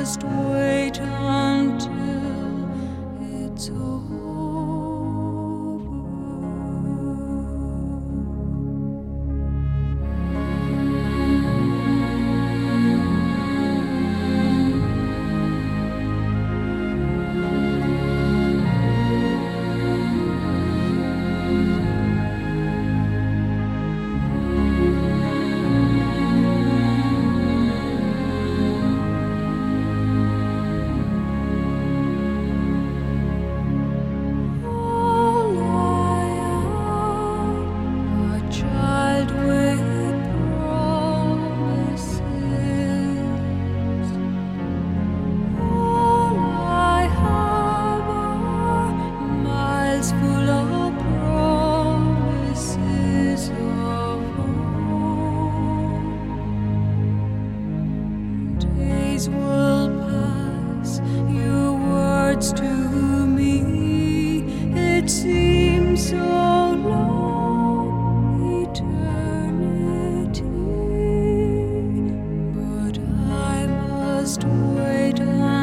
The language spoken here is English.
must words to me. It seems so long, eternity, but I must wait.